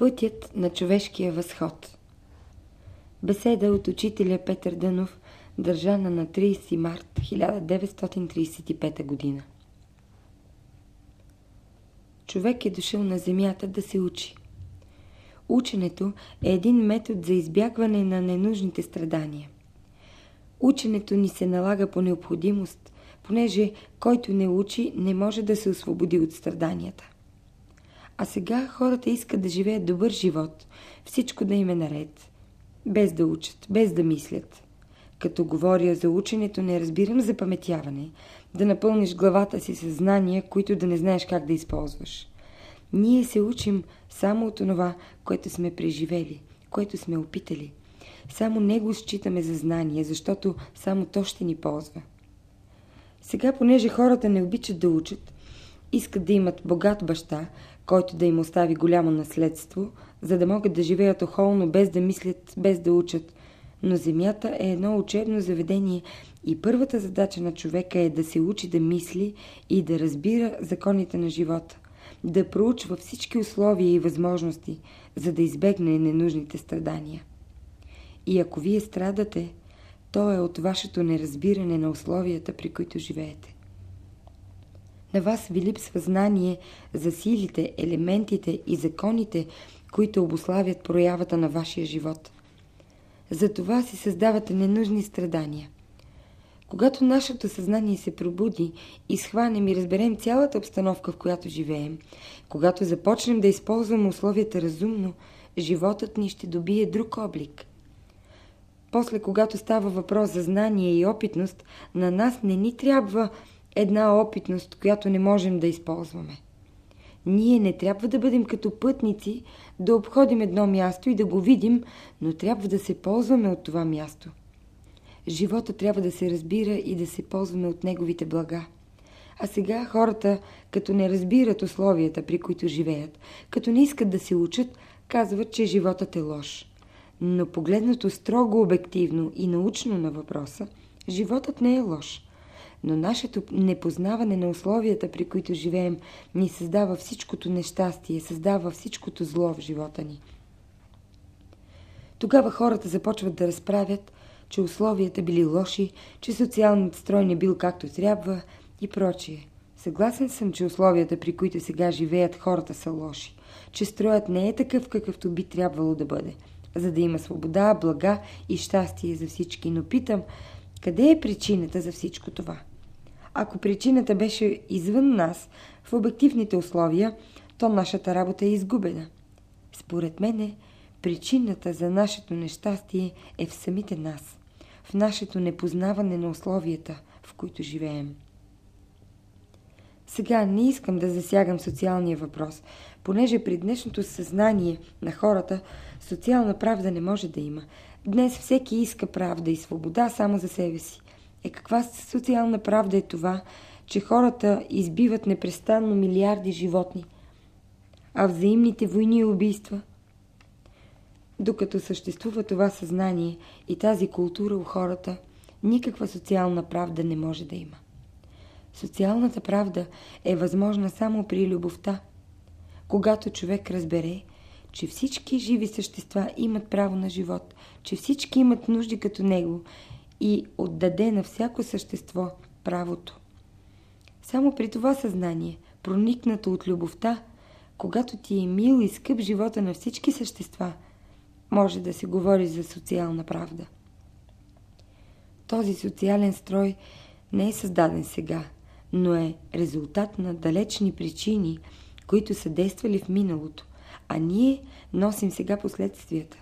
Пътят на човешкия възход Беседа от учителя Петър Дънов, държана на 30 март 1935 година. Човек е дошъл на земята да се учи. Ученето е един метод за избягване на ненужните страдания. Ученето ни се налага по необходимост, понеже който не учи, не може да се освободи от страданията. А сега хората искат да живеят добър живот, всичко да им е наред, без да учат, без да мислят. Като говоря за ученето, не разбирам за паметяване, да напълниш главата си със знания, които да не знаеш как да използваш. Ние се учим само от това, което сме преживели, което сме опитали. Само него считаме за знание, защото само то ще ни ползва. Сега, понеже хората не обичат да учат, искат да имат богат баща, който да им остави голямо наследство, за да могат да живеят охолно, без да мислят, без да учат. Но земята е едно учебно заведение и първата задача на човека е да се учи да мисли и да разбира законите на живота, да проучва всички условия и възможности, за да избегне ненужните страдания. И ако вие страдате, то е от вашето неразбиране на условията, при които живеете. На вас ви липсва знание за силите, елементите и законите, които обославят проявата на вашия живот. Затова си създавате ненужни страдания. Когато нашето съзнание се пробуди и схванем и разберем цялата обстановка, в която живеем, когато започнем да използваме условията разумно, животът ни ще добие друг облик. После, когато става въпрос за знание и опитност, на нас не ни трябва една опитност, която не можем да използваме. Ние не трябва да бъдем като пътници, да обходим едно място и да го видим, но трябва да се ползваме от това място. Живота трябва да се разбира и да се ползваме от неговите блага. А сега хората, като не разбират условията, при които живеят, като не искат да се учат, казват, че животът е лош. Но погледнато строго обективно и научно на въпроса, животът не е лош. Но нашето непознаване на условията, при които живеем, ни създава всичкото нещастие, създава всичкото зло в живота ни. Тогава хората започват да разправят, че условията били лоши, че социалният строй не бил както трябва и прочие. Съгласен съм, че условията, при които сега живеят хората са лоши, че строят не е такъв, какъвто би трябвало да бъде – за да има свобода, блага и щастие за всички. Но питам, къде е причината за всичко това? Ако причината беше извън нас, в обективните условия, то нашата работа е изгубена. Според мене, причината за нашето нещастие е в самите нас, в нашето непознаване на условията, в които живеем. Сега не искам да засягам социалния въпрос, понеже при днешното съзнание на хората социална правда не може да има. Днес всеки иска правда и свобода само за себе си. Е каква социална правда е това, че хората избиват непрестанно милиарди животни, а взаимните войни и убийства? Докато съществува това съзнание и тази култура у хората, никаква социална правда не може да има. Социалната правда е възможна само при любовта. Когато човек разбере, че всички живи същества имат право на живот, че всички имат нужди като него и отдаде на всяко същество правото. Само при това съзнание, проникнато от любовта, когато ти е мил и скъп живота на всички същества, може да се говори за социална правда. Този социален строй не е създаден сега, но е резултат на далечни причини, които са действали в миналото, а ние носим сега последствията.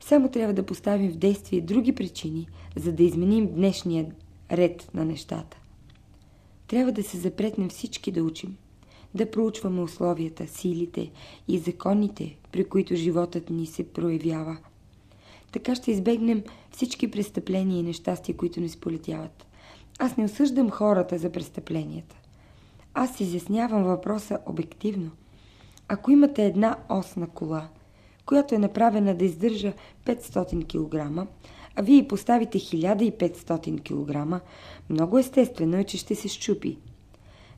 Само трябва да поставим в действие други причини, за да изменим днешния ред на нещата. Трябва да се запретнем всички да учим, да проучваме условията, силите и законите, при които животът ни се проявява. Така ще избегнем всички престъпления и нещастия, които ни сполетяват. Аз не осъждам хората за престъпленията. Аз изяснявам въпроса обективно. Ако имате една осна кола, която е направена да издържа 500 кг, а вие поставите 1500 кг, много естествено е, че ще се щупи.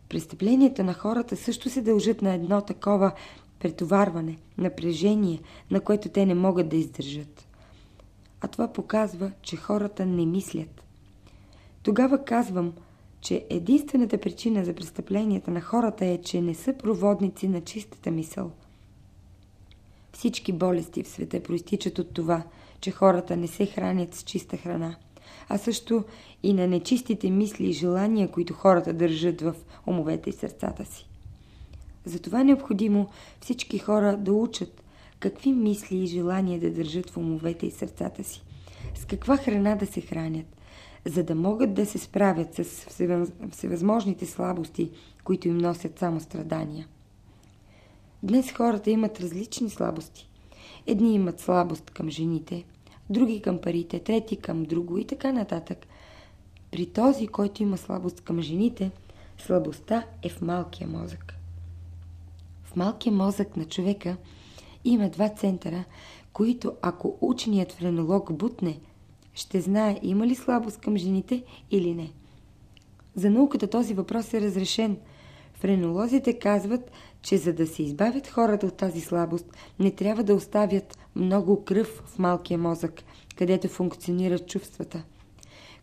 Престъпленията на хората също се дължат на едно такова претоварване, напрежение, на което те не могат да издържат. А това показва, че хората не мислят. Тогава казвам, че единствената причина за престъпленията на хората е, че не са проводници на чистата мисъл. Всички болести в света проистичат от това, че хората не се хранят с чиста храна, а също и на нечистите мисли и желания, които хората държат в умовете и сърцата си. Затова е необходимо всички хора да учат какви мисли и желания да държат в умовете и сърцата си, с каква храна да се хранят, за да могат да се справят с всевъзможните слабости, които им носят само страдания. Днес хората имат различни слабости. Едни имат слабост към жените, други към парите, трети към друго и така нататък. При този, който има слабост към жените, слабостта е в малкия мозък. В малкия мозък на човека има два центъра, които ако ученият френолог бутне, ще знае има ли слабост към жените или не. За науката този въпрос е разрешен. Френолозите казват, че за да се избавят хората от тази слабост, не трябва да оставят много кръв в малкия мозък, където функционират чувствата.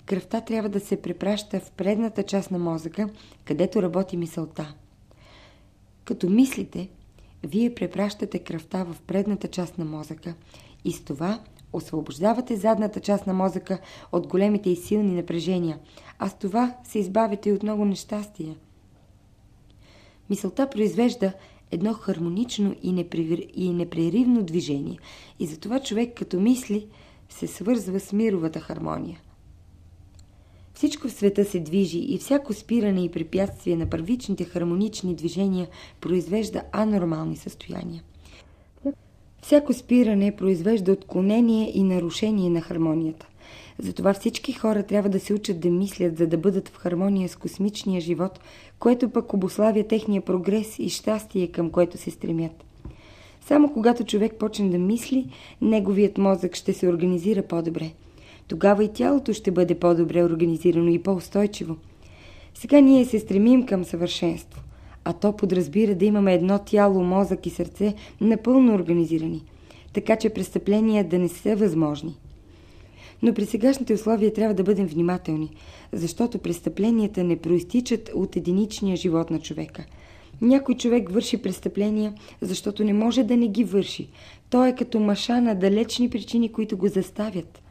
Кръвта трябва да се препраща в предната част на мозъка, където работи мисълта. Като мислите, вие препращате кръвта в предната част на мозъка и с това освобождавате задната част на мозъка от големите и силни напрежения, а с това се избавите от много нещастия. Мисълта произвежда едно хармонично и, непревир... и непреривно движение и затова човек като мисли се свързва с мировата хармония. Всичко в света се движи и всяко спиране и препятствие на първичните хармонични движения произвежда анормални състояния. Всяко спиране произвежда отклонение и нарушение на хармонията. Затова всички хора трябва да се учат да мислят, за да бъдат в хармония с космичния живот, което пък обославя техния прогрес и щастие, към което се стремят. Само когато човек почне да мисли, неговият мозък ще се организира по-добре. Тогава и тялото ще бъде по-добре организирано и по-устойчиво. Сега ние се стремим към съвършенство, а то подразбира да имаме едно тяло, мозък и сърце напълно организирани, така че престъпления да не са възможни. Но при сегашните условия трябва да бъдем внимателни, защото престъпленията не проистичат от единичния живот на човека. Някой човек върши престъпления, защото не може да не ги върши. Той е като маша на далечни причини, които го заставят.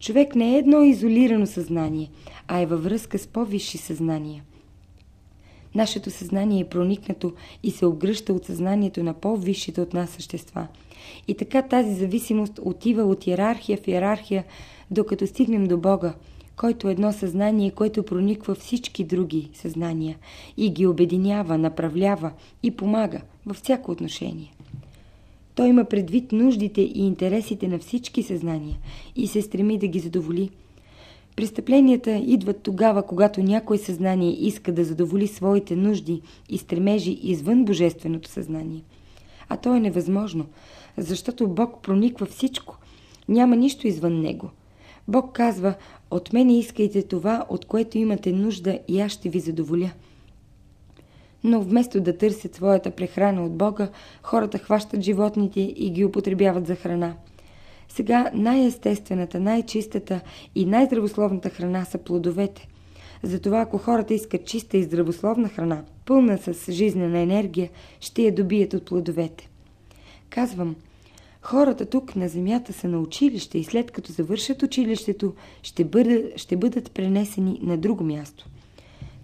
Човек не е едно изолирано съзнание, а е във връзка с по-висши съзнания. Нашето съзнание е проникнато и се обгръща от съзнанието на по-висшите от нас същества. И така тази зависимост отива от иерархия в иерархия, докато стигнем до Бога, който е едно съзнание, което прониква всички други съзнания и ги обединява, направлява и помага във всяко отношение. Той има предвид нуждите и интересите на всички съзнания и се стреми да ги задоволи. Престъпленията идват тогава, когато някое съзнание иска да задоволи своите нужди и стремежи извън божественото съзнание. А то е невъзможно, защото Бог прониква всичко. Няма нищо извън Него. Бог казва, от мене искайте това, от което имате нужда и аз ще ви задоволя но вместо да търсят своята прехрана от Бога, хората хващат животните и ги употребяват за храна. Сега най-естествената, най-чистата и най-здравословната храна са плодовете. Затова ако хората искат чиста и здравословна храна, пълна с жизнена енергия, ще я добият от плодовете. Казвам, хората тук на земята са на училище и след като завършат училището, ще бъдат, ще бъдат пренесени на друго място.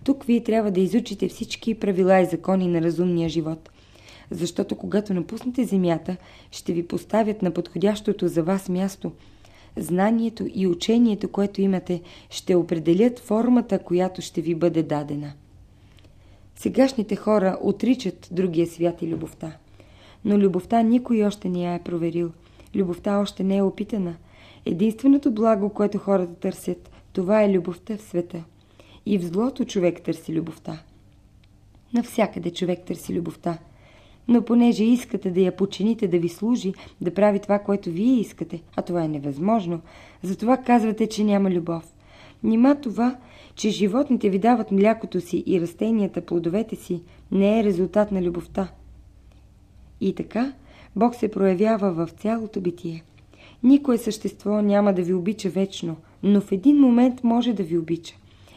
Тук вие трябва да изучите всички правила и закони на разумния живот. Защото когато напуснете земята, ще ви поставят на подходящото за вас място. Знанието и учението, което имате, ще определят формата, която ще ви бъде дадена. Сегашните хора отричат другия свят и любовта. Но любовта никой още не я е проверил. Любовта още не е опитана. Единственото благо, което хората търсят, това е любовта в света. И в злото човек търси любовта. Навсякъде човек търси любовта. Но понеже искате да я почините да ви служи, да прави това, което вие искате, а това е невъзможно, затова казвате, че няма любов. Нима това, че животните ви дават млякото си и растенията, плодовете си, не е резултат на любовта. И така, Бог се проявява в цялото битие. Никое същество няма да ви обича вечно, но в един момент може да ви обича.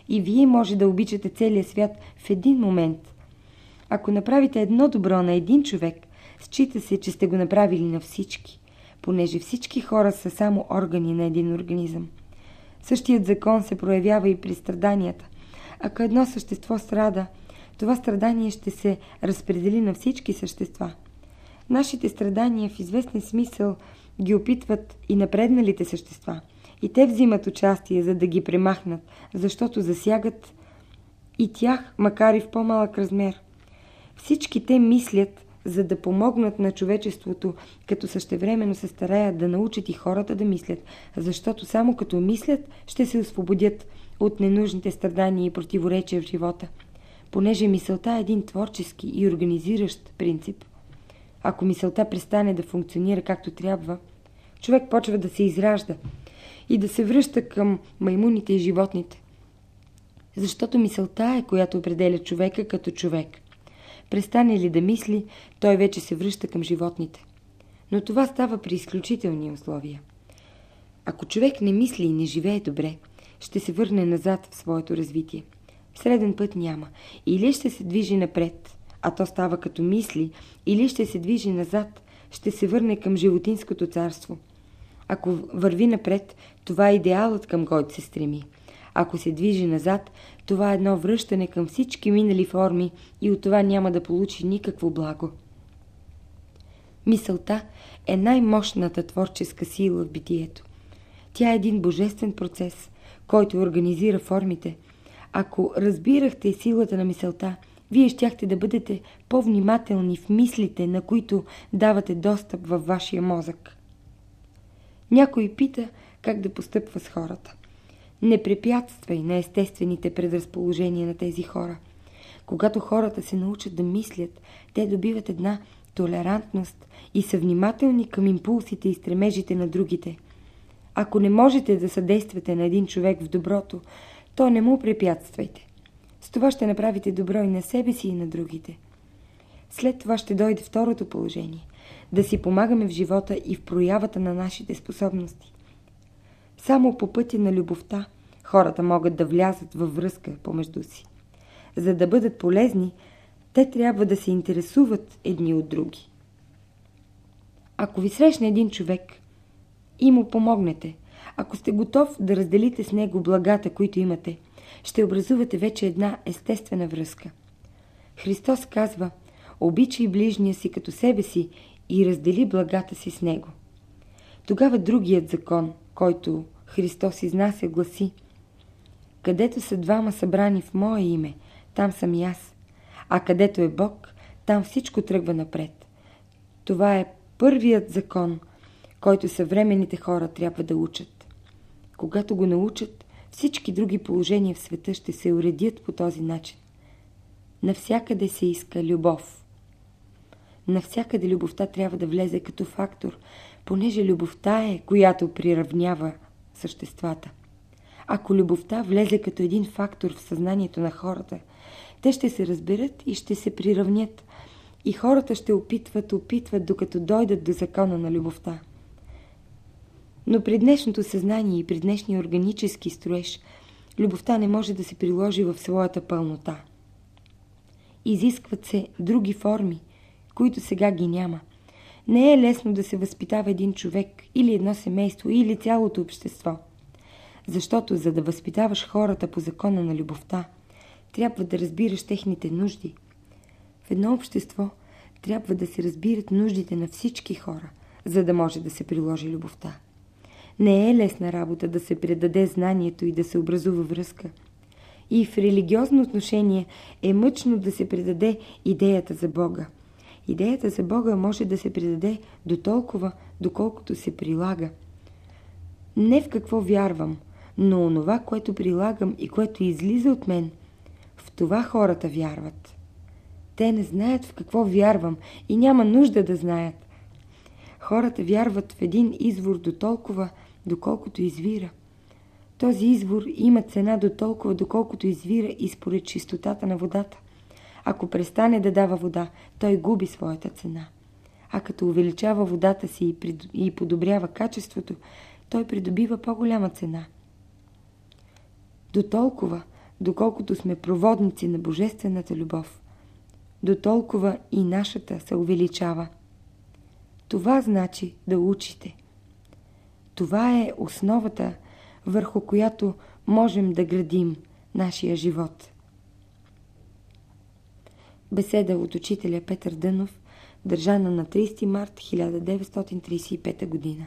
И вие може да обичате целия свят в един момент. Ако направите едно добро на един човек, счита се, че сте го направили на всички, понеже всички хора са само органи на един организъм. Същият закон се проявява и при страданията. Ако едно същество страда, това страдание ще се разпредели на всички същества. Нашите страдания в известен смисъл ги опитват и напредналите същества. И те взимат участие, за да ги премахнат, защото засягат и тях, макар и в по-малък размер. Всички те мислят, за да помогнат на човечеството, като същевременно се стараят да научат и хората да мислят, защото само като мислят, ще се освободят от ненужните страдания и противоречия в живота, понеже мисълта е един творчески и организиращ принцип. Ако мисълта престане да функционира както трябва, човек почва да се изражда и да се връща към маймуните и животните. Защото мисълта е, която определя човека като човек. Престане ли да мисли, той вече се връща към животните. Но това става при изключителни условия. Ако човек не мисли и не живее добре, ще се върне назад в своето развитие. Среден път няма. Или ще се движи напред, а то става като мисли, или ще се движи назад, ще се върне към животинското царство. Ако върви напред, това е идеалът към който се стреми. Ако се движи назад, това е едно връщане към всички минали форми и от това няма да получи никакво благо. Мисълта е най-мощната творческа сила в битието. Тя е един божествен процес, който организира формите. Ако разбирахте силата на мисълта, вие щяхте да бъдете по-внимателни в мислите, на които давате достъп във вашия мозък. Някой пита как да постъпва с хората. Не препятствай на естествените предразположения на тези хора. Когато хората се научат да мислят, те добиват една толерантност и са внимателни към импулсите и стремежите на другите. Ако не можете да съдействате на един човек в доброто, то не му препятствайте. Това ще направите добро и на себе си и на другите. След това ще дойде второто положение – да си помагаме в живота и в проявата на нашите способности. Само по пътя на любовта хората могат да влязат във връзка помежду си. За да бъдат полезни, те трябва да се интересуват едни от други. Ако ви срещне един човек и му помогнете, ако сте готов да разделите с него благата, които имате, ще образувате вече една естествена връзка. Христос казва, обичай ближния си като себе си и раздели благата си с него. Тогава другият закон, който Христос изнася, гласи Където са двама събрани в Мое име, там съм и аз. А където е Бог, там всичко тръгва напред. Това е първият закон, който съвременните хора трябва да учат. Когато го научат, всички други положения в света ще се уредят по този начин. Навсякъде се иска любов. Навсякъде любовта трябва да влезе като фактор, понеже любовта е, която приравнява съществата. Ако любовта влезе като един фактор в съзнанието на хората, те ще се разберат и ще се приравнят. И хората ще опитват, опитват, докато дойдат до закона на любовта. Но при днешното съзнание и при днешния органически строеж, любовта не може да се приложи в своята пълнота. Изискват се други форми, които сега ги няма. Не е лесно да се възпитава един човек или едно семейство или цялото общество. Защото за да възпитаваш хората по закона на любовта, трябва да разбираш техните нужди. В едно общество трябва да се разбират нуждите на всички хора, за да може да се приложи любовта. Не е лесна работа да се предаде знанието и да се образува връзка. И в религиозно отношение е мъчно да се предаде идеята за Бога. Идеята за Бога може да се предаде до толкова, доколкото се прилага. Не в какво вярвам, но онова, което прилагам и което излиза от мен, в това хората вярват. Те не знаят в какво вярвам и няма нужда да знаят. Хората вярват в един извор до толкова, доколкото извира. Този извор има цена до толкова, доколкото извира и според чистотата на водата. Ако престане да дава вода, той губи своята цена. а като увеличава водата си и подобрява качеството, той придобива по-голяма цена. До толкова, доколкото сме проводници на Божествената любов, до толкова и нашата се увеличава. Това значи да учите. Това е основата, върху която можем да градим нашия живот. Беседа от учителя Петър Дънов, държана на 30 март 1935 година.